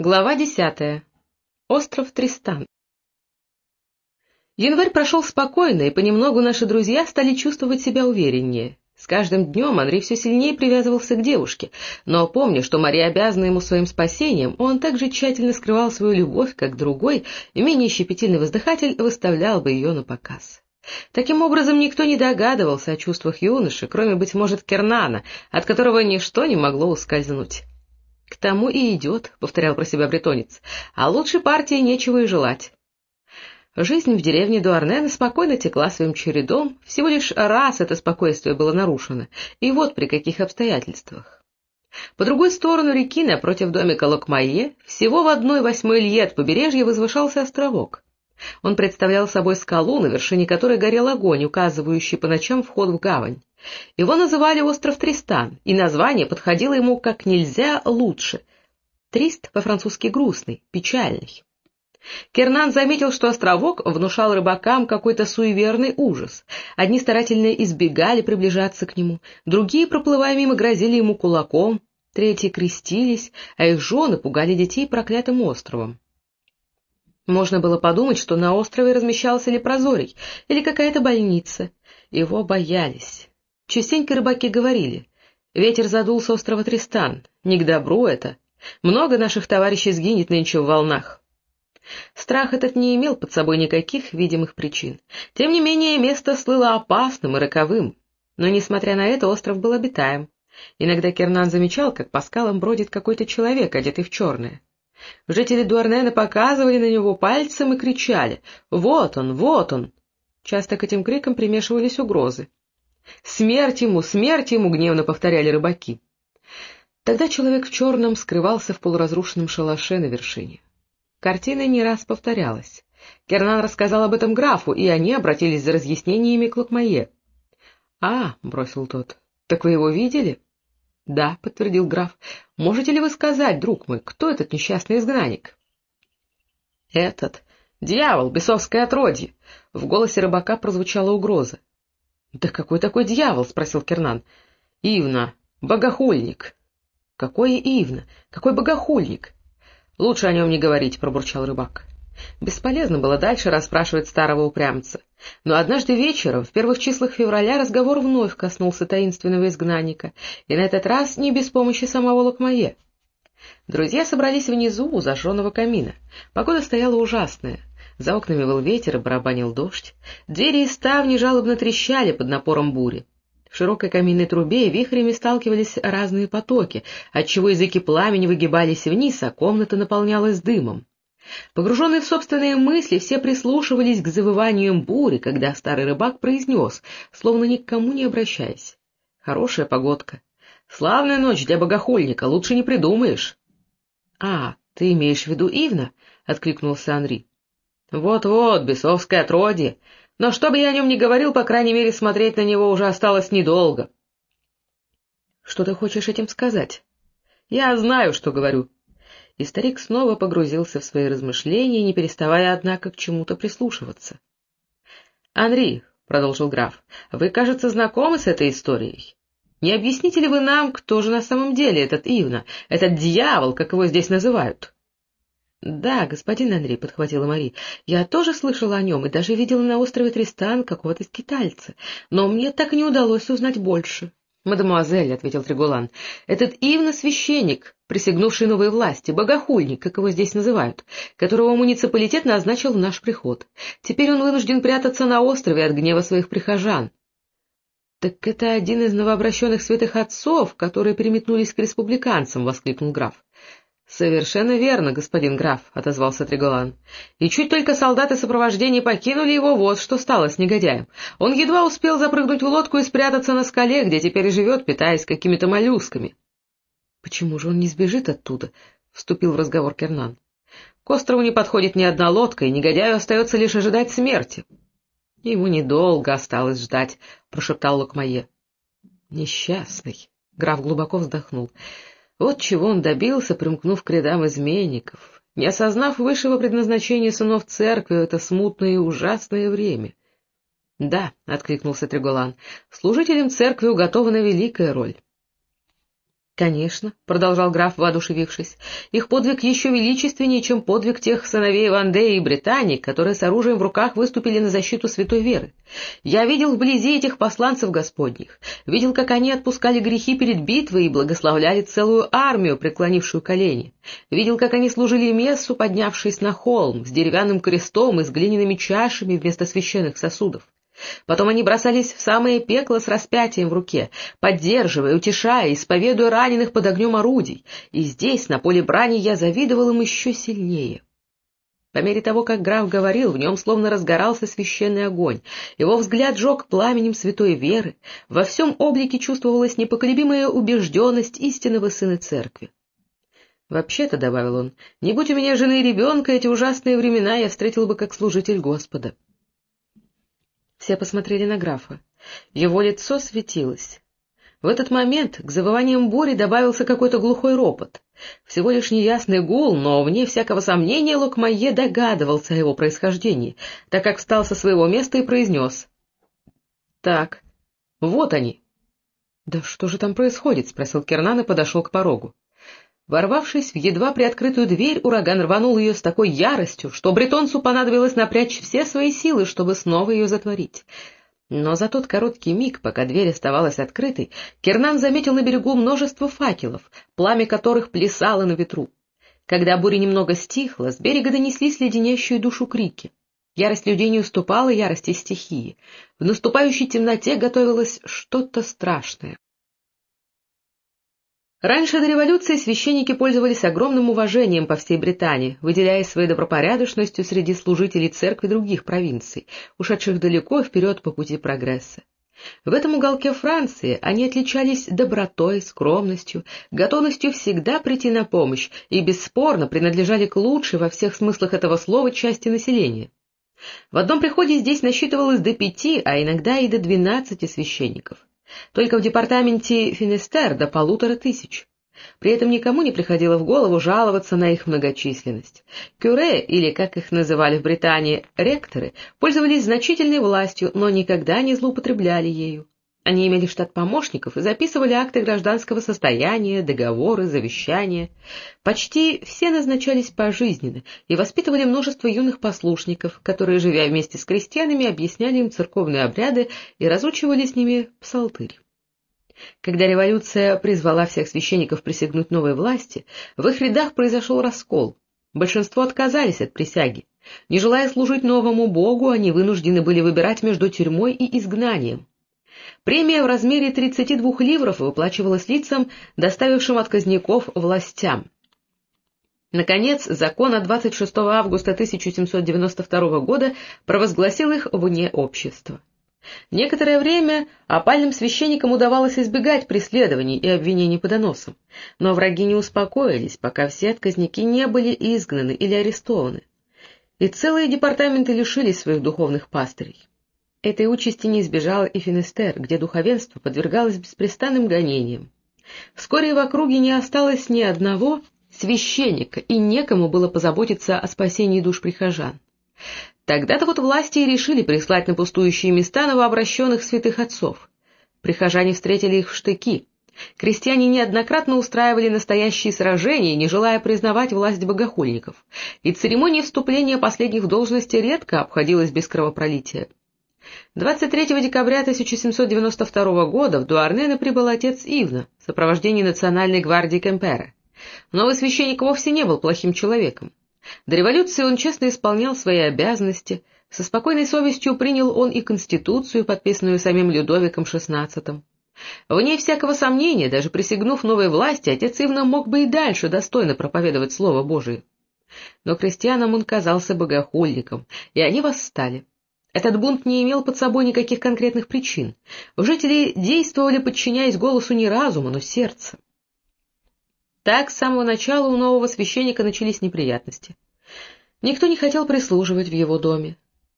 Глава десятая. Остров Тристан. Январь прошел спокойно, и понемногу наши друзья стали чувствовать себя увереннее. С каждым днем Андрей все сильнее привязывался к девушке, но, помня, что Мария обязана ему своим спасением, он также тщательно скрывал свою любовь, как другой, и менее щепетильный воздыхатель выставлял бы ее на показ. Таким образом, никто не догадывался о чувствах юноши, кроме, быть может, Кернана, от которого ничто не могло ускользнуть. — К тому и идет, — повторял про себя бретонец, — а лучше партии нечего и желать. Жизнь в деревне Дуарнена спокойно текла своим чередом, всего лишь раз это спокойствие было нарушено, и вот при каких обстоятельствах. По другой сторону реки, напротив домика Локмайе, всего в одной восьмой лье от побережья возвышался островок. Он представлял собой скалу, на вершине которой горел огонь, указывающий по ночам вход в гавань. Его называли остров Тристан, и название подходило ему как нельзя лучше. Трист по-французски грустный, печальный. Кернан заметил, что островок внушал рыбакам какой-то суеверный ужас. Одни старательно избегали приближаться к нему, другие, проплывая мимо, грозили ему кулаком, третьи крестились, а их жены пугали детей проклятым островом. Можно было подумать, что на острове размещался лепрозорий или какая-то больница. Его боялись. Частенько рыбаки говорили, ветер задул с острова Тристан, не к добру это, много наших товарищей сгинет нынче в волнах. Страх этот не имел под собой никаких видимых причин. Тем не менее, место слыло опасным и роковым. Но, несмотря на это, остров был обитаем. Иногда Кернан замечал, как по скалам бродит какой-то человек, одетый в черное. Жители Дуарнена показывали на него пальцем и кричали «Вот он! Вот он!». Часто к этим крикам примешивались угрозы. «Смерть ему! Смерть ему!» — гневно повторяли рыбаки. Тогда человек в черном скрывался в полуразрушенном шалаше на вершине. Картина не раз повторялась. Кернан рассказал об этом графу, и они обратились за разъяснениями к Лукмае. — А, — бросил тот, — так вы его видели? — Да, — подтвердил граф. — Можете ли вы сказать, друг мой, кто этот несчастный изгнанник? — Этот. Дьявол, бесовское отродье. В голосе рыбака прозвучала угроза. — Да какой такой дьявол? — спросил Кернан. — Ивна, богохульник. — Какое Ивна? Какой богохульник? — Лучше о нем не говорить, — пробурчал рыбак. Бесполезно было дальше расспрашивать старого упрямца. Но однажды вечером, в первых числах февраля, разговор вновь коснулся таинственного изгнанника, и на этот раз не без помощи самого Локмае. Друзья собрались внизу у зажженного камина. Погода стояла ужасная. За окнами был ветер и барабанил дождь. Двери и ставни жалобно трещали под напором бури. В широкой каминной трубе вихрями сталкивались разные потоки, отчего языки пламени выгибались вниз, а комната наполнялась дымом. Погруженные в собственные мысли, все прислушивались к завываниям бури, когда старый рыбак произнес, словно ни к кому не обращаясь. «Хорошая погодка. Славная ночь для богохульника, лучше не придумаешь». «А, ты имеешь в виду Ивна?» — откликнулся Анри. Вот-вот, бесовское отродье. Но что бы я о нем ни говорил, по крайней мере, смотреть на него уже осталось недолго. Что ты хочешь этим сказать? Я знаю, что говорю. И старик снова погрузился в свои размышления, не переставая, однако, к чему-то прислушиваться. — Анри, — продолжил граф, — вы, кажется, знакомы с этой историей. Не объясните ли вы нам, кто же на самом деле этот Ивна, этот дьявол, как его здесь называют? —— Да, господин Андрей, — подхватила Мари, — я тоже слышала о нем и даже видела на острове Тристан какого-то скитальца, но мне так и не удалось узнать больше. — Мадемуазель, — ответил Тригулан, — этот Ивна — священник, присягнувший новой власти, богохульник, как его здесь называют, которого муниципалитет назначил в наш приход. Теперь он вынужден прятаться на острове от гнева своих прихожан. — Так это один из новообращенных святых отцов, которые переметнулись к республиканцам, — воскликнул граф. — Совершенно верно, господин граф, — отозвался Триголан. — И чуть только солдаты сопровождения покинули его, вот что стало с негодяем. Он едва успел запрыгнуть в лодку и спрятаться на скале, где теперь живет, питаясь какими-то моллюсками. — Почему же он не сбежит оттуда? — вступил в разговор Кернан. — К острову не подходит ни одна лодка, и негодяю остается лишь ожидать смерти. — Ему недолго осталось ждать, — прошептал Лукмае. — Несчастный. Граф глубоко вздохнул. Вот чего он добился, примкнув к рядам изменников, не осознав высшего предназначения сынов церкви в это смутное и ужасное время. — Да, — откликнулся Триголан, — служителям церкви уготована великая роль. Конечно, — продолжал граф, воодушевившись, — их подвиг еще величественнее, чем подвиг тех сыновей Вандеи и Британии, которые с оружием в руках выступили на защиту святой веры. Я видел вблизи этих посланцев господних, видел, как они отпускали грехи перед битвой и благословляли целую армию, преклонившую колени. Видел, как они служили мессу, поднявшись на холм, с деревянным крестом и с глиняными чашами вместо священных сосудов. Потом они бросались в самое пекло с распятием в руке, поддерживая, утешая, исповедуя раненых под огнем орудий, и здесь, на поле брани, я завидовал им еще сильнее. По мере того, как граф говорил, в нем словно разгорался священный огонь, его взгляд жег пламенем святой веры, во всем облике чувствовалась непоколебимая убежденность истинного сына церкви. «Вообще-то», — добавил он, — «не будь у меня жены и ребенка, эти ужасные времена я встретил бы как служитель Господа». Все посмотрели на графа. Его лицо светилось. В этот момент к завываниям бури добавился какой-то глухой ропот. Всего лишь неясный гул, но, вне всякого сомнения, Локмайе догадывался о его происхождении, так как встал со своего места и произнес. — Так, вот они. — Да что же там происходит? — спросил Кернан и подошел к порогу. Ворвавшись в едва приоткрытую дверь, ураган рванул ее с такой яростью, что бретонцу понадобилось напрячь все свои силы, чтобы снова ее затворить. Но за тот короткий миг, пока дверь оставалась открытой, Кернан заметил на берегу множество факелов, пламя которых плясало на ветру. Когда буря немного стихла, с берега донеслись леденящие душу крики. Ярость людей не уступала ярости стихии. В наступающей темноте готовилось что-то страшное. Раньше до революции священники пользовались огромным уважением по всей Британии, выделяясь своей добропорядочностью среди служителей церкви других провинций, ушедших далеко вперед по пути прогресса. В этом уголке Франции они отличались добротой, скромностью, готовностью всегда прийти на помощь и бесспорно принадлежали к лучшей во всех смыслах этого слова части населения. В одном приходе здесь насчитывалось до пяти, а иногда и до двенадцати священников. Только в департаменте Финистер до полутора тысяч. При этом никому не приходило в голову жаловаться на их многочисленность. Кюре, или, как их называли в Британии, ректоры, пользовались значительной властью, но никогда не злоупотребляли ею. Они имели штат помощников и записывали акты гражданского состояния, договоры, завещания. Почти все назначались пожизненно и воспитывали множество юных послушников, которые, живя вместе с крестьянами, объясняли им церковные обряды и разучивали с ними псалтырь. Когда революция призвала всех священников присягнуть новой власти, в их рядах произошел раскол. Большинство отказались от присяги. Не желая служить новому богу, они вынуждены были выбирать между тюрьмой и изгнанием. Премия в размере 32 ливров выплачивалась лицам, доставившим отказников властям. Наконец, закон от 26 августа 1792 года провозгласил их вне общества. Некоторое время опальным священникам удавалось избегать преследований и обвинений по доносам, но враги не успокоились, пока все отказники не были изгнаны или арестованы, и целые департаменты лишились своих духовных пастырей. Этой участи не избежала и Финистер, где духовенство подвергалось беспрестанным гонениям. Вскоре в округе не осталось ни одного священника, и некому было позаботиться о спасении душ прихожан. Тогда-то вот власти и решили прислать на пустующие места новообращенных святых отцов. Прихожане встретили их в штыки. Крестьяне неоднократно устраивали настоящие сражения, не желая признавать власть богохульников, и церемония вступления последних в должности редко обходилась без кровопролития. 23 декабря 1792 года в Дуарнене прибыл отец Ивна в сопровождении Национальной гвардии Кемпера. Новый священник вовсе не был плохим человеком. До революции он честно исполнял свои обязанности, со спокойной совестью принял он и Конституцию, подписанную самим Людовиком XVI. Вне всякого сомнения, даже присягнув новой власти, отец Ивна мог бы и дальше достойно проповедовать Слово Божие. Но крестьянам он казался богохульником, и они восстали. Этот бунт не имел под собой никаких конкретных причин. Жители действовали, подчиняясь голосу не разума, но сердца. Так с самого начала у нового священника начались неприятности. Никто не хотел прислуживать в его доме.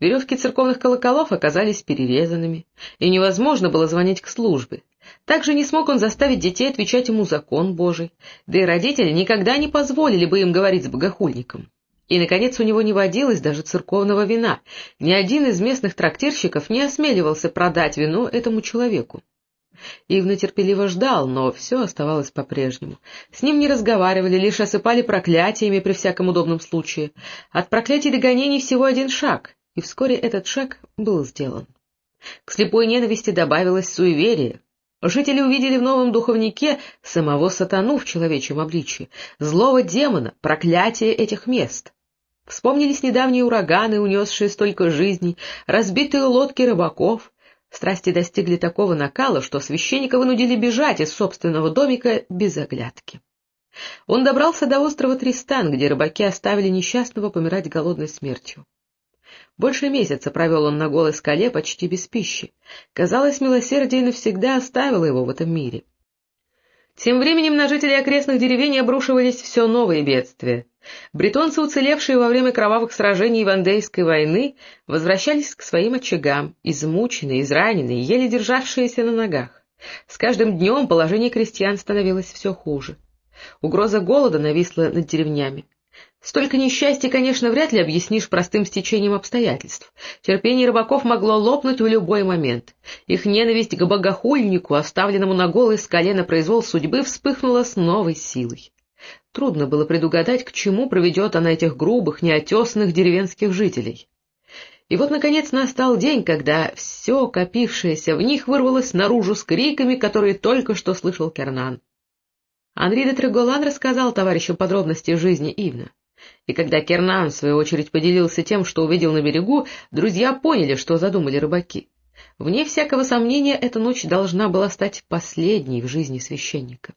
Веревки церковных колоколов оказались перерезанными, и невозможно было звонить к службе. Также не смог он заставить детей отвечать ему закон Божий, да и родители никогда не позволили бы им говорить с богохульником. И, наконец, у него не водилось даже церковного вина. Ни один из местных трактирщиков не осмеливался продать вино этому человеку. Ивна терпеливо ждал, но все оставалось по-прежнему. С ним не разговаривали, лишь осыпали проклятиями при всяком удобном случае. От проклятий до гонений всего один шаг, и вскоре этот шаг был сделан. К слепой ненависти добавилось суеверие. Жители увидели в новом духовнике самого сатану в человечьем обличье, злого демона, проклятие этих мест. Вспомнились недавние ураганы, унесшие столько жизней, разбитые лодки рыбаков. Страсти достигли такого накала, что священника вынудили бежать из собственного домика без оглядки. Он добрался до острова Тристан, где рыбаки оставили несчастного помирать голодной смертью. Больше месяца провел он на голой скале почти без пищи. Казалось, милосердие навсегда оставило его в этом мире. Тем временем на жителей окрестных деревень обрушивались все новые бедствия. Бретонцы, уцелевшие во время кровавых сражений Вандейской войны, возвращались к своим очагам, измученные, израненные, еле державшиеся на ногах. С каждым днем положение крестьян становилось все хуже. Угроза голода нависла над деревнями. Столько несчастья, конечно, вряд ли объяснишь простым стечением обстоятельств. Терпение рыбаков могло лопнуть в любой момент. Их ненависть к богохульнику, оставленному на голой скале на произвол судьбы, вспыхнула с новой силой. Трудно было предугадать, к чему проведет она этих грубых, неотесанных деревенских жителей. И вот, наконец, настал день, когда все, копившееся в них, вырвалось наружу с криками, которые только что слышал Кернан. Анри де Треголан рассказал товарищам подробности жизни Ивна. И когда Кернан, в свою очередь, поделился тем, что увидел на берегу, друзья поняли, что задумали рыбаки. Вне всякого сомнения, эта ночь должна была стать последней в жизни священника.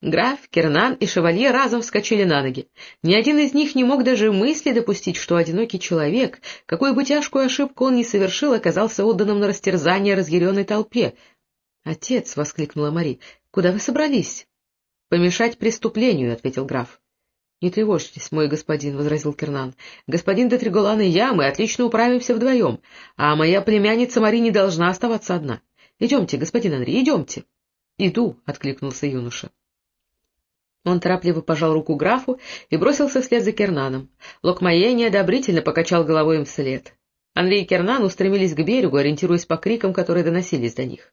Граф, Кернан и Шевалье разом вскочили на ноги. Ни один из них не мог даже мысли допустить, что одинокий человек, какую бы тяжкую ошибку он ни совершил, оказался отданным на растерзание разъяренной толпе. — Отец! — воскликнула Мари. — Куда вы собрались? — Помешать преступлению, — ответил граф. — Не тревожьтесь, мой господин, — возразил Кернан. — Господин де Триголан и я, мы отлично управимся вдвоем, а моя племянница Мари не должна оставаться одна. Идемте, господин Анри, идемте. — Иду, — откликнулся юноша. Он торопливо пожал руку графу и бросился вслед за Кернаном. Локмае неодобрительно покачал головой им вслед. Андрей и Кернан устремились к берегу, ориентируясь по крикам, которые доносились до них.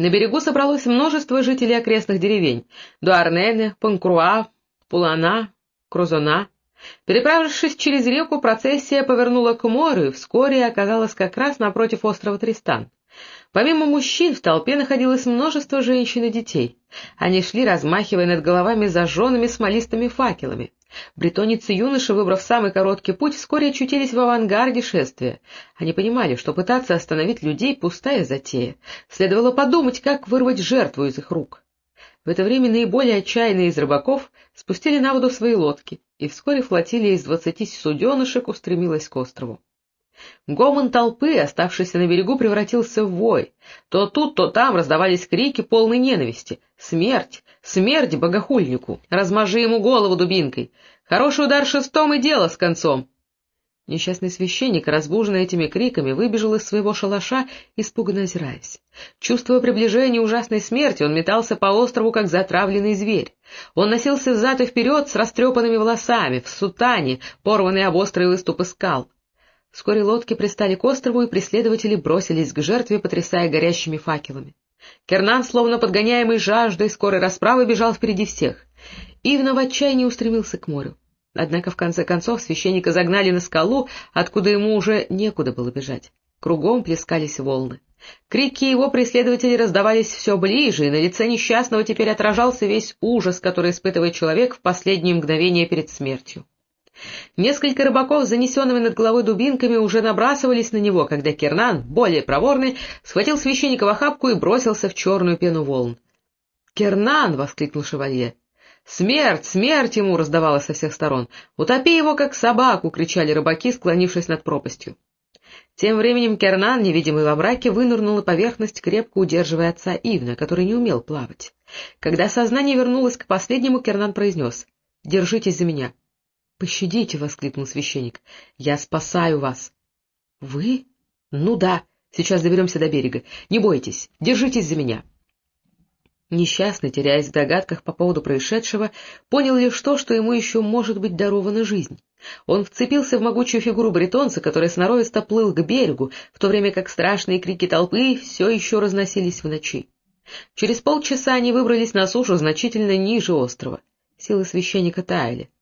На берегу собралось множество жителей окрестных деревень — Дуарнене, Панкруа, Пулана, Крузона. Переправившись через реку, процессия повернула к морю и вскоре оказалась как раз напротив острова Тристан. Помимо мужчин в толпе находилось множество женщин и детей. Они шли, размахивая над головами зажженными смолистыми факелами. Бретонец и юноши, выбрав самый короткий путь, вскоре очутились в авангарде шествия. Они понимали, что пытаться остановить людей — пустая затея. Следовало подумать, как вырвать жертву из их рук. В это время наиболее отчаянные из рыбаков спустили на воду свои лодки, и вскоре флотилия из двадцати суденышек устремилась к острову. Гомон толпы, оставшийся на берегу, превратился в вой. То тут, то там раздавались крики полной ненависти. «Смерть! Смерть богохульнику! Размажи ему голову дубинкой! Хороший удар шестом и дело с концом!» Несчастный священник, разбуженный этими криками, выбежал из своего шалаша, испуганно озираясь. Чувствуя приближение ужасной смерти, он метался по острову, как затравленный зверь. Он носился взад и вперед с растрепанными волосами, в сутане, порванный об острые выступы скал. Вскоре лодки пристали к острову, и преследователи бросились к жертве, потрясая горящими факелами. Кернан, словно подгоняемый жаждой скорой расправы, бежал впереди всех. Ивна в отчаянии устремился к морю. Однако в конце концов священника загнали на скалу, откуда ему уже некуда было бежать. Кругом плескались волны. Крики его преследователей раздавались все ближе, и на лице несчастного теперь отражался весь ужас, который испытывает человек в последние мгновения перед смертью. Несколько рыбаков с занесенными над головой дубинками уже набрасывались на него, когда Кернан, более проворный, схватил священника в охапку и бросился в черную пену волн. «Кернан!» — воскликнул шевалье. «Смерть! Смерть ему!» — раздавалось со всех сторон. «Утопи его, как собаку!» — кричали рыбаки, склонившись над пропастью. Тем временем Кернан, невидимый во мраке, вынырнул на поверхность, крепко удерживая отца Ивна, который не умел плавать. Когда сознание вернулось к последнему, Кернан произнес «Держитесь за меня». «Пощадите!» — воскликнул священник. «Я спасаю вас!» «Вы? Ну да, сейчас доберемся до берега. Не бойтесь, держитесь за меня!» Несчастный, теряясь в догадках по поводу происшедшего, понял лишь то, что ему еще может быть дарована жизнь. Он вцепился в могучую фигуру бретонца, который сноровисто плыл к берегу, в то время как страшные крики толпы все еще разносились в ночи. Через полчаса они выбрались на сушу значительно ниже острова. Силы священника таяли. —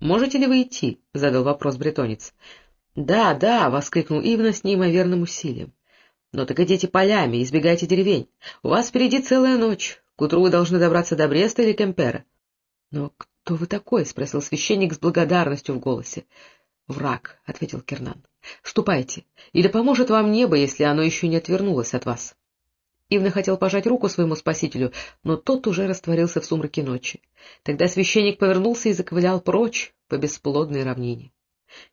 Можете ли вы идти? — задал вопрос бретонец. — Да, да! — воскликнул Ивна с неимоверным усилием. — Но так идите полями, избегайте деревень. У вас впереди целая ночь. К утру вы должны добраться до Бреста или Кемпера. — Но кто вы такой? — спросил священник с благодарностью в голосе. — Враг, — ответил Кернан. — Ступайте, или поможет вам небо, если оно еще не отвернулось от вас. Ивна хотел пожать руку своему спасителю, но тот уже растворился в сумраке ночи. Тогда священник повернулся и заковылял прочь по бесплодной равнине.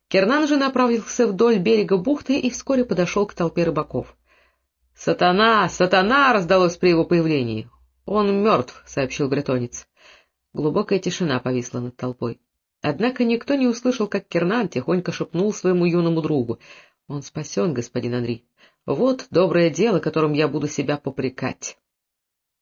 Кернан же направился вдоль берега бухты и вскоре подошел к толпе рыбаков. — Сатана! Сатана! — раздалось при его появлении. — Он мертв, — сообщил бретонец. Глубокая тишина повисла над толпой. Однако никто не услышал, как Кернан тихонько шепнул своему юному другу. — Он спасен, господин Анри. Вот доброе дело, которым я буду себя попрекать.